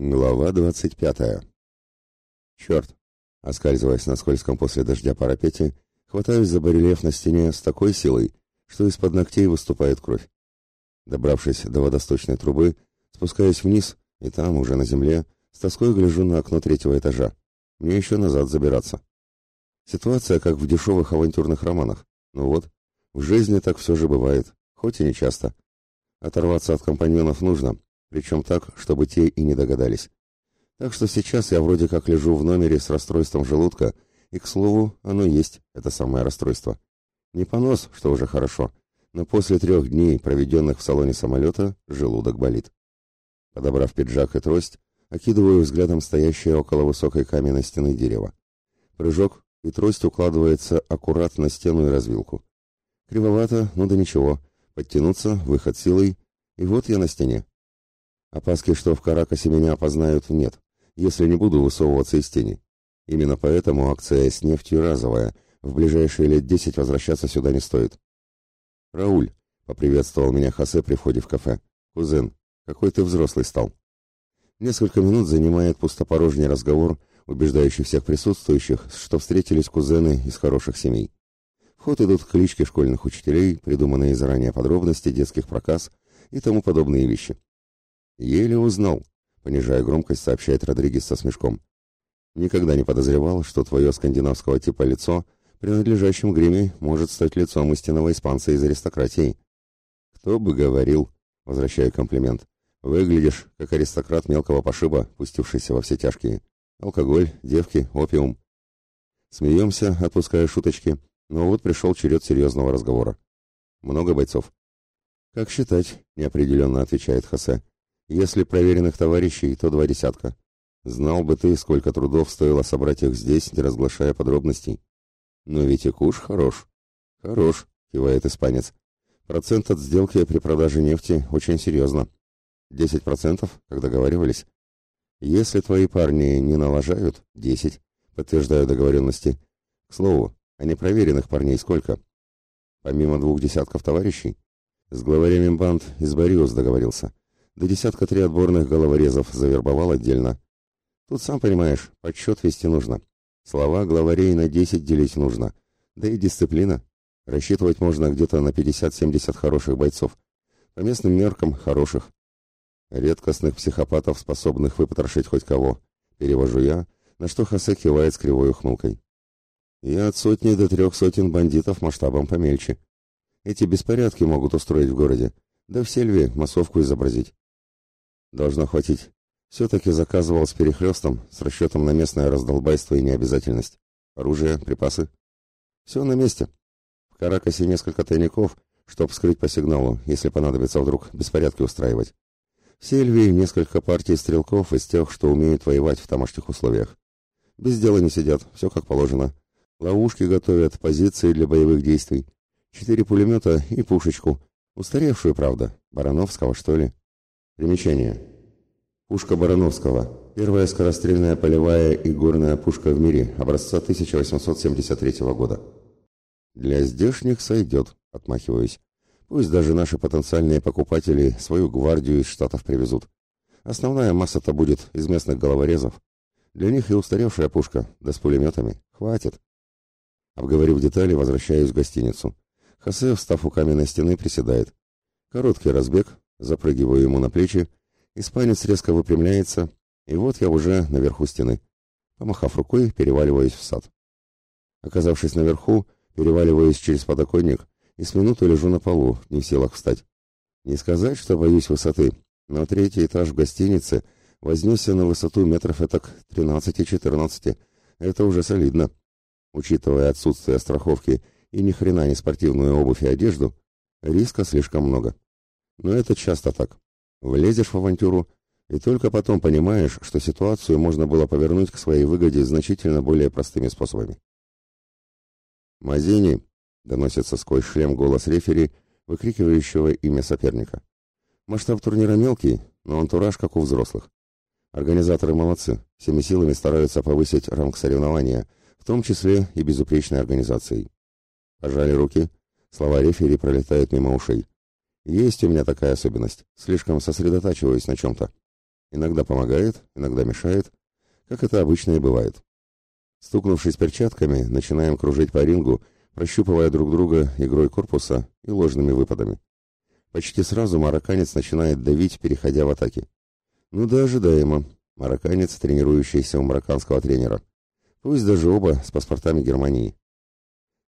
Глава двадцать пятая. Черт! Оскальзываясь на скользком после дождя парапете, хватаюсь за барельеф на стене с такой силой, что из-под ногтей выступает кровь. Добравшись до водосточной трубы, спускаюсь вниз, и там, уже на земле, с тоской гляжу на окно третьего этажа. Мне еще назад забираться. Ситуация, как в дешевых авантюрных романах. Ну вот, в жизни так все же бывает, хоть и не часто. Оторваться от компаньонов нужно, причем так, чтобы те и не догадались. Так что сейчас я вроде как лежу в номере с расстройством желудка, и, к слову, оно есть, это самое расстройство. Не понос, что уже хорошо, но после трех дней, проведенных в салоне самолета, желудок болит. Подобрав пиджак и трость, окидываю взглядом стоящее около высокой каменной стены дерево. Прыжок, и трость укладывается аккуратно на стену и развилку. Кривовато, ну да ничего, подтянуться, выход силой, и вот я на стене. Опаски, что в Каракасе меня опознают, нет, если не буду высовываться из тени. Именно поэтому акция с нефтью разовая, в ближайшие лет десять возвращаться сюда не стоит. «Рауль», — поприветствовал меня Хосе при входе в кафе, — «кузен, какой ты взрослый стал». Несколько минут занимает пустопорожний разговор, убеждающий всех присутствующих, что встретились кузены из хороших семей. В ход идут клички школьных учителей, придуманные заранее подробности детских проказ и тому подобные вещи. Еле узнал, понижая громкость, сообщает Родригес со смешком. Никогда не подозревал, что твое скандинавского типа лицо, принадлежащим гриме, может стать лицом истинного испанца из аристократии. Кто бы говорил, возвращая комплимент. Выглядишь, как аристократ мелкого пошиба, пустившийся во все тяжкие. Алкоголь, девки, опиум. Смеемся, отпуская шуточки, но вот пришел черед серьезного разговора. Много бойцов. «Как считать?» — неопределенно отвечает Хосе. Если проверенных товарищей, то два десятка. Знал бы ты, сколько трудов стоило собрать их здесь, не разглашая подробностей. Но ведь и куш хорош. Хорош, кивает испанец. Процент от сделки при продаже нефти очень серьезно. Десять процентов, как договаривались. Если твои парни не налажают, десять, подтверждаю договоренности. К слову, а непроверенных парней сколько? Помимо двух десятков товарищей? С главарями банд из Бариус договорился. До десятка три отборных головорезов завербовал отдельно. Тут, сам понимаешь, подсчет вести нужно. Слова главарей на десять делить нужно. Да и дисциплина. Рассчитывать можно где-то на 50-70 хороших бойцов. По местным меркам хороших. Редкостных психопатов, способных выпотрошить хоть кого. Перевожу я, на что Хосе кивает с кривой ухмылкой. И от сотни до трех сотен бандитов масштабом помельче. Эти беспорядки могут устроить в городе. Да в сельве массовку изобразить. Должно хватить. Все-таки заказывал с перехлестом, с расчетом на местное раздолбайство и необязательность. Оружие, припасы. Все на месте. В Каракасе несколько тайников, чтоб вскрыть по сигналу, если понадобится вдруг беспорядки устраивать. В Сельвии несколько партий стрелков из тех, что умеют воевать в тамошних условиях. Без дела не сидят, все как положено. Ловушки готовят, позиции для боевых действий. Четыре пулемета и пушечку. Устаревшую, правда. Барановского, что ли. Примечание. Пушка Барановского. Первая скорострельная полевая и горная пушка в мире, образца 1873 года. Для здешних сойдет, отмахиваюсь. Пусть даже наши потенциальные покупатели свою гвардию из Штатов привезут. Основная масса-то будет из местных головорезов. Для них и устаревшая пушка, да с пулеметами. Хватит. Обговорив детали, возвращаюсь в гостиницу. Хосе, встав у каменной стены, приседает. Короткий разбег, Запрыгиваю ему на плечи, испанец резко выпрямляется, и вот я уже наверху стены. Помахав рукой, переваливаюсь в сад. Оказавшись наверху, переваливаюсь через подоконник и с минуту лежу на полу, не в силах встать. Не сказать, что боюсь высоты, но третий этаж в гостинице вознесся на высоту метров этак 13-14. Это уже солидно. Учитывая отсутствие страховки и ни хрена не спортивную обувь и одежду, риска слишком много. Но это часто так. Влезешь в авантюру, и только потом понимаешь, что ситуацию можно было повернуть к своей выгоде значительно более простыми способами. «Мазини!» — доносится сквозь шлем голос рефери, выкрикивающего имя соперника. Масштаб турнира мелкий, но антураж как у взрослых. Организаторы молодцы, всеми силами стараются повысить ранг соревнования, в том числе и безупречной организацией. Пожали руки, слова рефери пролетают мимо ушей. Есть у меня такая особенность. Слишком сосредотачиваюсь на чем-то. Иногда помогает, иногда мешает, как это обычно и бывает. Стукнувшись перчатками, начинаем кружить по рингу, прощупывая друг друга игрой корпуса и ложными выпадами. Почти сразу марокканец начинает давить, переходя в атаки. Ну да, ожидаемо. Марокканец, тренирующийся у марокканского тренера. Пусть даже оба с паспортами Германии.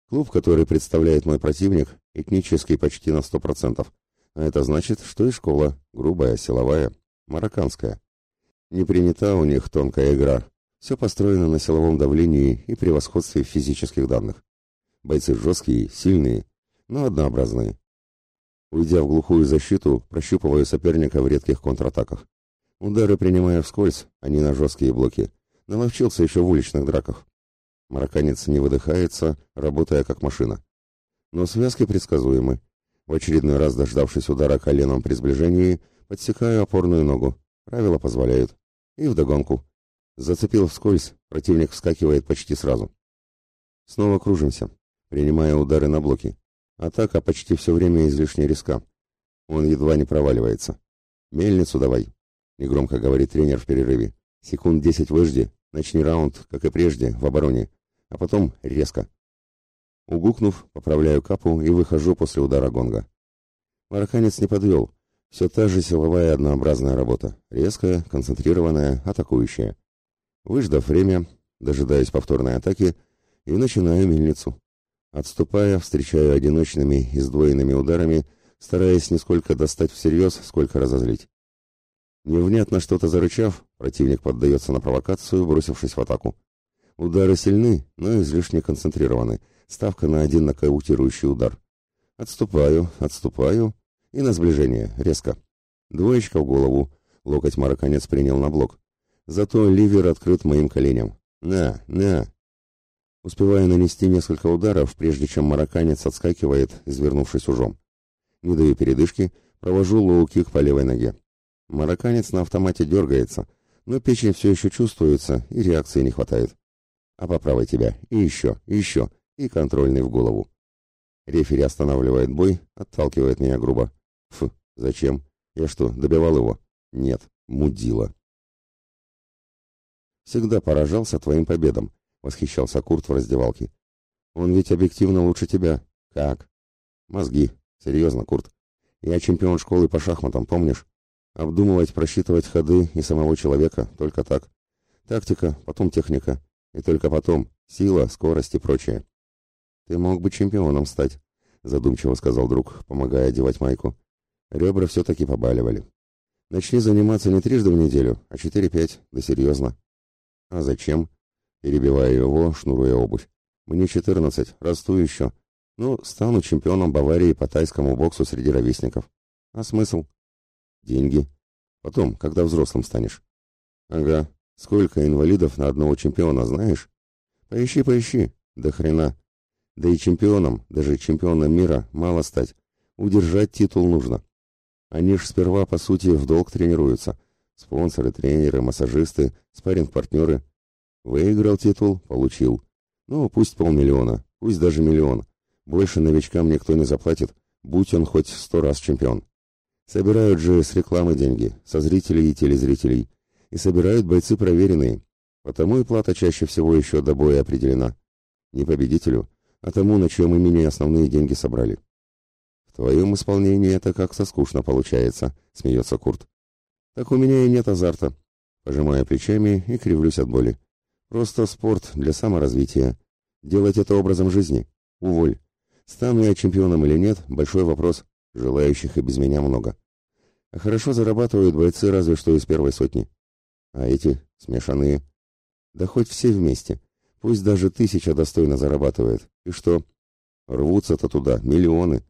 Клуб, который представляет мой противник, этнический почти на сто процентов. А это значит, что и школа, грубая, силовая, марокканская. Не принята у них тонкая игра. Все построено на силовом давлении и превосходстве физических данных. Бойцы жесткие, сильные, но однообразные. Уйдя в глухую защиту, прощупываю соперника в редких контратаках. Удары принимая вскользь, а не на жесткие блоки. Наловчился еще в уличных драках. Марокканец не выдыхается, работая как машина. Но связки предсказуемы. В очередной раз, дождавшись удара коленом при сближении, подсекаю опорную ногу. Правила позволяют. И вдогонку. Зацепил вскользь, противник вскакивает почти сразу. Снова кружимся, принимая удары на блоки. Атака почти все время излишне риска. Он едва не проваливается. «Мельницу давай», — негромко говорит тренер в перерыве. «Секунд десять выжди, начни раунд, как и прежде, в обороне, а потом резко». Угукнув, поправляю капу и выхожу после удара гонга. Марокканец не подвел. Все та же силовая однообразная работа. Резкая, концентрированная, атакующая. Выждав время, дожидаясь повторной атаки, и начинаю мельницу. Отступая, встречаю одиночными и сдвоенными ударами, стараясь не сколько достать всерьез, сколько разозлить. Невнятно что-то зарычав, противник поддается на провокацию, бросившись в атаку. Удары сильны, но излишне концентрированы. Ставка на один нокаутирующий удар. Отступаю, отступаю, и на сближение, резко. Двоечка в голову, локоть марокканец принял на блок. Зато ливер открыт моим коленям. На, на, Успеваю нанести несколько ударов, прежде чем марокканец отскакивает, извернувшись ужом. Не даю передышки, провожу лоу-кик по левой ноге. Марокканец на автомате дергается, но печень все еще чувствуется, и реакции не хватает. А по правой тебя, и еще, и еще, и контрольный в голову. Рефери останавливает бой, отталкивает меня грубо. Фу, зачем? Я что, добивал его? Нет, мудила. Всегда поражался твоим победам, — восхищался Курт в раздевалке. «Он ведь объективно лучше тебя». «Как?» «Мозги. Серьезно, Курт. Я чемпион школы по шахматам, помнишь? Обдумывать, просчитывать ходы и самого человека, только так. Тактика, потом техника. И только потом сила, скорость и прочее». «Ты мог бы чемпионом стать», — задумчиво сказал друг, помогая одевать майку. Ребра все-таки побаливали. «Начни заниматься не трижды в неделю, а четыре-пять, да серьезно». «А зачем?» перебивая его, шнуруя обувь. «Мне четырнадцать, расту еще. Ну, стану чемпионом Баварии по тайскому боксу среди ровесников. А смысл? Деньги. Потом, когда взрослым станешь. Ага, сколько инвалидов на одного чемпиона, знаешь? Поищи, поищи. Да хрена. Да и чемпионом, даже чемпионом мира, мало стать. Удержать титул нужно. Они ж сперва, по сути, в долг тренируются. Спонсоры, тренеры, массажисты, спарринг-партнеры. Выиграл титул, получил. Ну, пусть полмиллиона, пусть даже миллион. Больше новичкам никто не заплатит, будь он хоть сто раз чемпион. Собирают же с рекламы деньги, со зрителей и телезрителей. И собирают бойцы проверенные. Потому и плата чаще всего еще до боя определена. Не победителю, а тому, на чьем имени основные деньги собрали. В твоем исполнении это как-то скучно получается, смеется Курт. Так у меня и нет азарта. Пожимая плечами и кривлюсь от боли. Просто спорт для саморазвития. Делать это образом жизни? Уволь. Стану я чемпионом или нет – большой вопрос. Желающих и без меня много. А хорошо зарабатывают бойцы разве что из первой сотни. А эти смешанные. Да хоть все вместе. Пусть даже тысяча достойно зарабатывает. И что? Рвутся-то туда миллионы.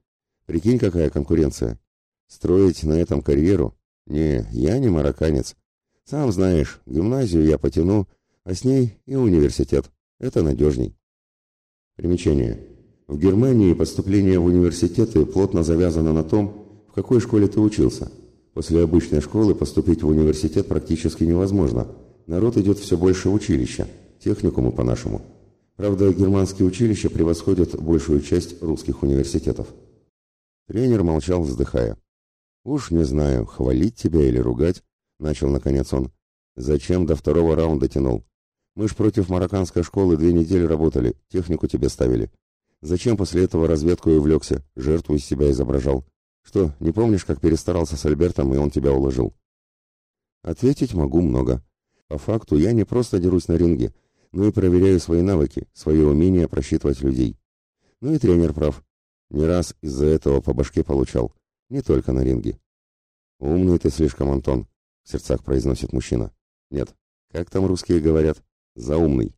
Прикинь, какая конкуренция. Строить на этом карьеру? Не, я не марокканец. Сам знаешь, гимназию я потяну – а с ней и университет. Это надежней. Примечание. В Германии поступление в университеты плотно завязано на том, в какой школе ты учился. После обычной школы поступить в университет практически невозможно. Народ идет все больше в училища, техникумы по-нашему. Правда, германские училища превосходят большую часть русских университетов. Тренер молчал, вздыхая. «Уж не знаю, хвалить тебя или ругать, начал наконец он. Зачем до второго раунда тянул? Мы ж против марокканской школы две недели работали, технику тебе ставили. Зачем после этого разведку и увлекся, жертву из себя изображал? Что, не помнишь, как перестарался с Альбертом, и он тебя уложил? Ответить могу много. По факту я не просто дерусь на ринге, но и проверяю свои навыки, свое умение просчитывать людей. Ну и тренер прав. Не раз из-за этого по башке получал, не только на ринге. «Умный ты слишком, Антон», — в сердцах произносит мужчина. «Нет, как там русские говорят? Заумный.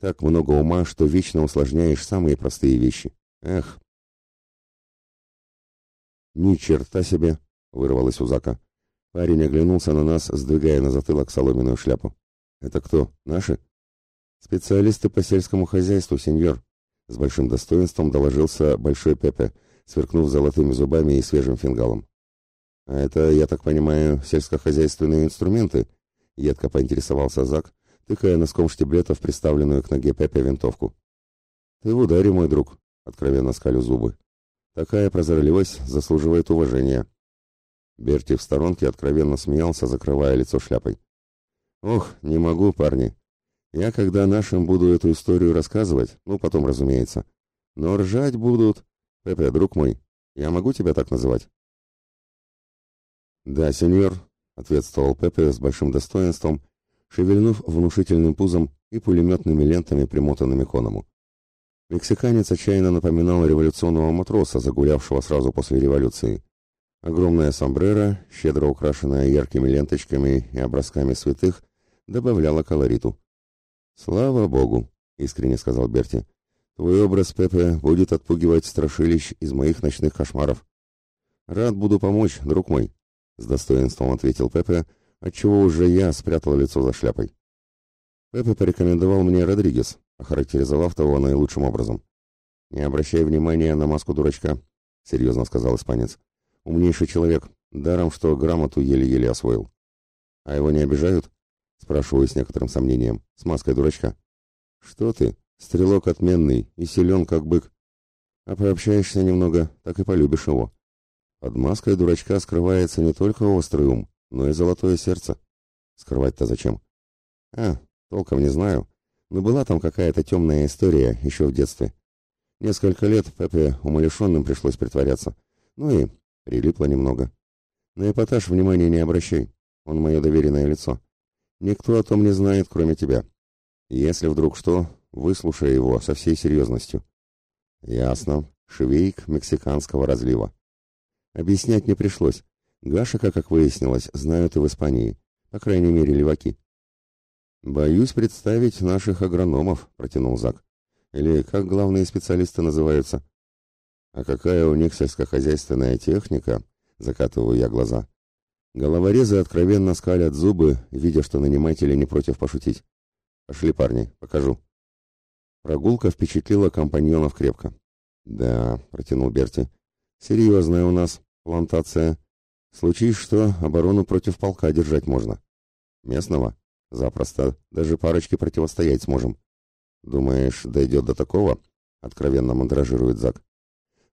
Так много ума, что вечно усложняешь самые простые вещи. Эх!» «Ни черта себе!» — вырвалось у Зака. Парень оглянулся на нас, сдвигая на затылок соломенную шляпу. «Это кто? Наши?» «Специалисты по сельскому хозяйству, сеньор», — с большим достоинством доложился Большой Пепе, сверкнув золотыми зубами и свежим фингалом. «А это, я так понимаю, сельскохозяйственные инструменты?» — едко поинтересовался Зак, тыкая носком штиблета в приставленную к ноге Пепе винтовку. «Ты в ударе, мой друг», — откровенно скалю зубы. «Такая прозорливость заслуживает уважения». Берти в сторонке откровенно смеялся, закрывая лицо шляпой. «Ох, не могу, парни. Я, когда нашим буду эту историю рассказывать, ну, потом, разумеется. Но ржать будут... Пепе, друг мой, я могу тебя так называть?» «Да, сеньор», — ответствовал Пепе с большим достоинством, шевельнув внушительным пузом и пулеметными лентами, примотанными к оному. Мексиканец отчаянно напоминал революционного матроса, загулявшего сразу после революции. Огромная сомбреро, щедро украшенная яркими ленточками и образками святых, добавляла колориту. «Слава Богу!» — искренне сказал Берти. «Твой образ, Пепе, будет отпугивать страшилищ из моих ночных кошмаров». «Рад буду помочь, друг мой», — с достоинством ответил Пепе, отчего уже я спрятал лицо за шляпой. Пепе порекомендовал мне Родригес, охарактеризовав того наилучшим образом. «Не обращай внимания на маску дурачка», — серьезно сказал испанец. Умнейший человек, даром что грамоту еле-еле освоил. А его не обижают? Спрашиваю с некоторым сомнением, с маской дурачка. Что ты, стрелок отменный и силен как бык. А пообщаешься немного, так и полюбишь его. Под маской дурачка скрывается не только острый ум, но и золотое сердце. Скрывать-то зачем? А, толком не знаю, но была там какая-то темная история еще в детстве. Несколько лет Пепе умалишенным пришлось притворяться. Ну и Прилипло немного. На эпатаж внимания не обращай. Он мое доверенное лицо. Никто о том не знает, кроме тебя. Если вдруг что, выслушай его со всей серьезностью. Ясно. Швейк мексиканского разлива. Объяснять не пришлось. Гашика, как выяснилось, знают и в Испании. По крайней мере, леваки. «Боюсь представить наших агрономов», — протянул Зак. «Или как главные специалисты называются?» А какая у них сельскохозяйственная техника? Закатываю я глаза. Головорезы откровенно скалят зубы, видя, что наниматели не против пошутить. Пошли, парни, покажу. Прогулка впечатлила компаньонов крепко. Да, протянул Берти. Серьезная у нас плантация. Случись что, оборону против полка держать можно. Местного? Запросто. Даже парочки противостоять сможем. Думаешь, дойдет до такого? Откровенно мандражирует Зак.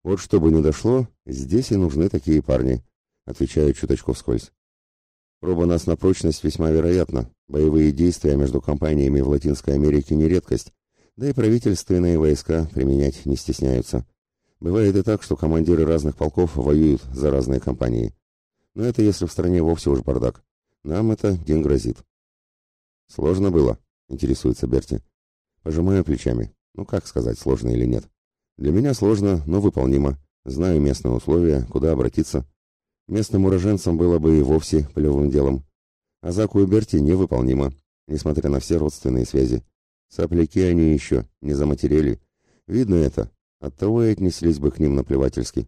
Вот чтобы не дошло, здесь и нужны такие парни, отвечаю чуточку вскользь. Проба нас на прочность весьма вероятна. Боевые действия между компаниями в Латинской Америке не редкость, да и правительственные войска применять не стесняются. Бывает и так, что командиры разных полков воюют за разные компании. Но это если в стране вовсе уж бардак. Нам это день грозит. Сложно было, интересуется Берти. Пожимаю плечами. Ну как сказать, сложно или нет. Для меня сложно, но выполнимо. Знаю местные условия, куда обратиться. Местным уроженцам было бы и вовсе плевым делом. А Заку и Берти невыполнимо, несмотря на все родственные связи. Сопляки они еще, не заматерели. Видно это, оттого и отнеслись бы к ним наплевательски.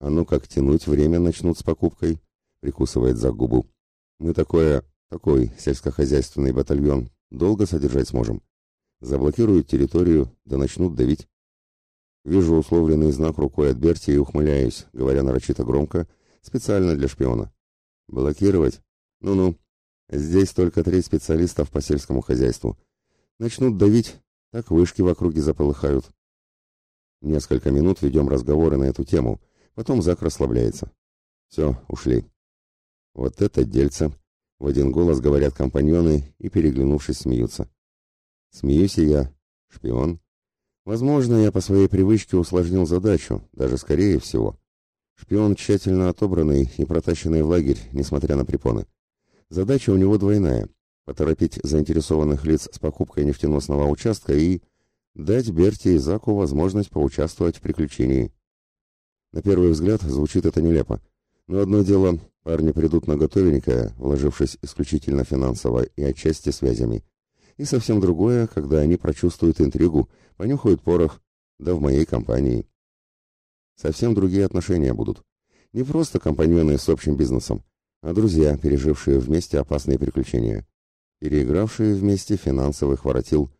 А ну как тянуть время начнут с покупкой, прикусывает за губу. Мы такое, такой сельскохозяйственный батальон долго содержать сможем. Заблокируют территорию, да начнут давить. Вижу условленный знак рукой от Берти и ухмыляюсь, говоря нарочито громко, специально для шпиона. Блокировать? Ну-ну. Здесь только треть специалистов по сельскому хозяйству. Начнут давить, так вышки в округе заполыхают. Несколько минут ведем разговоры на эту тему, потом Зак расслабляется. Все, ушли. Вот это дельце. В один голос говорят компаньоны и, переглянувшись, смеются. Смеюсь и я. Шпион. Возможно, я по своей привычке усложнил задачу, даже скорее всего. Шпион тщательно отобранный и протащенный в лагерь, несмотря на препоны. Задача у него двойная – поторопить заинтересованных лиц с покупкой нефтеносного участка и дать Берти и Заку возможность поучаствовать в приключении. На первый взгляд звучит это нелепо. Но одно дело, парни придут на готовенькое, вложившись исключительно финансово и отчасти связями. И совсем другое, когда они прочувствуют интригу, понюхают порох, да в моей компании. Совсем другие отношения будут. Не просто компаньоны с общим бизнесом, а друзья, пережившие вместе опасные приключения, переигравшие вместе финансовых воротил,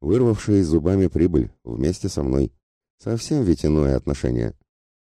вырвавшие зубами прибыль вместе со мной. Совсем ведь иное отношение.